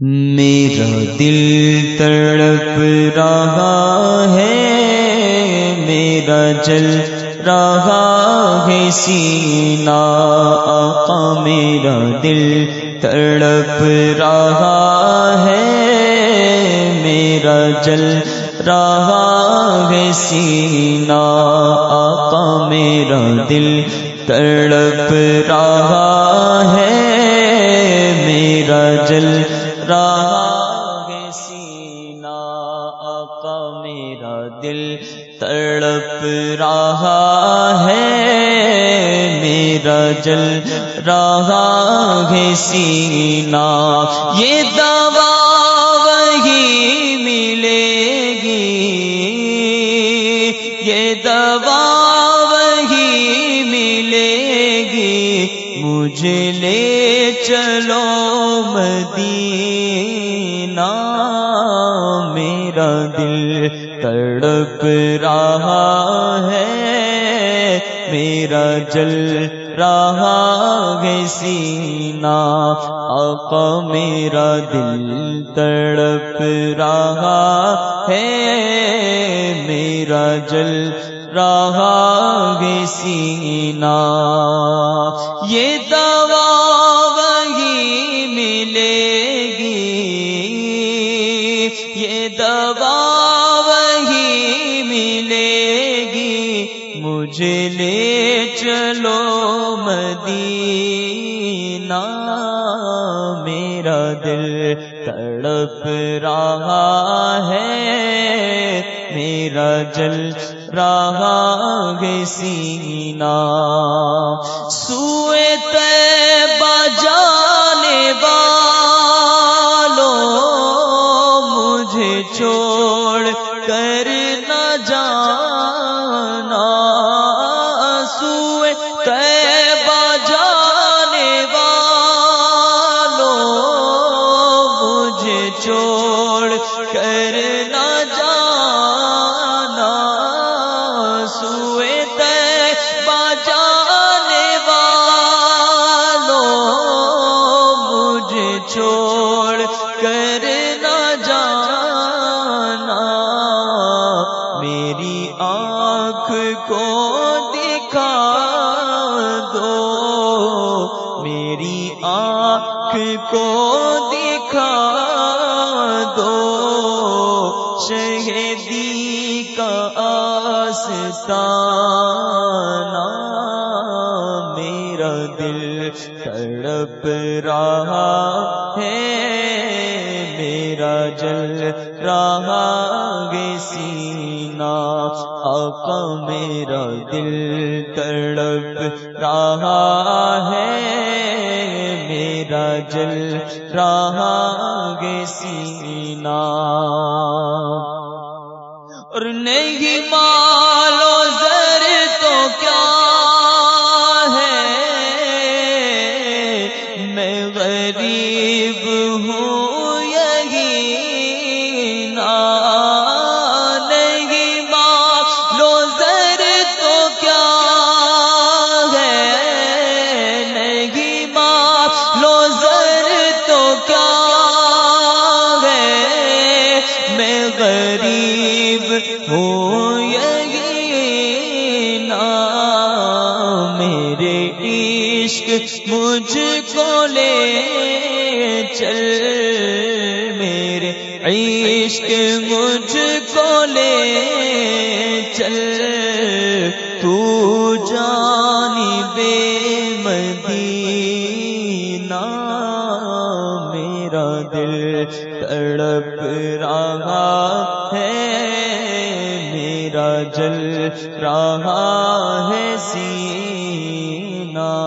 میرا دل تڑپ رہا ہے، میرا جل رہا ہے سینہ آقا میرا دل تڑپ رہا ہے، میرا جل رہا ہے سینہ آقا میرا دل تڑپ رہا ہے، میرا جل رہا سینا آقا میرا دل تڑپ رہا ہے، میرا جل رہا ہے سینا۔ یہ دوا وہی ملے گی۔ یہ دوا وہی ملے گی۔ مجھے لے چلو مدینہ میرا دل تڑپ رہا ہے، میرا جل رہا ہے سینا، آقا میرا دل تڑپ رہا ہے، میرا جل رہا ہے سینا۔ یہ دوا مجھے لے چلو مدینہ۔ میرا دل تڑپ رہا ہے۔ میرا جل رہا گے سینا سوئے جانے نہ جانا جانے والو مجھے چھوڑ کر نہ جانا، سوئے جانے والو مجھے چھوڑ کر کو دکھا دو شہدی کا آستا میرا دل تڑپ رہا ہے میرا جل رہا گے سینا آقا میرا دل جل رہا گے سینا۔ اور نہیں مالو زر تو کیا ہے؟ میں غریب ہوں۔ میرے عشق مجھ کو لے چل۔ میرے عشق مجھ کو لے چل۔ تو جانی بے مدینہ، میرا دل تڑپ رہا ہے۔ میرا جل رہا ہے۔ سی سینہ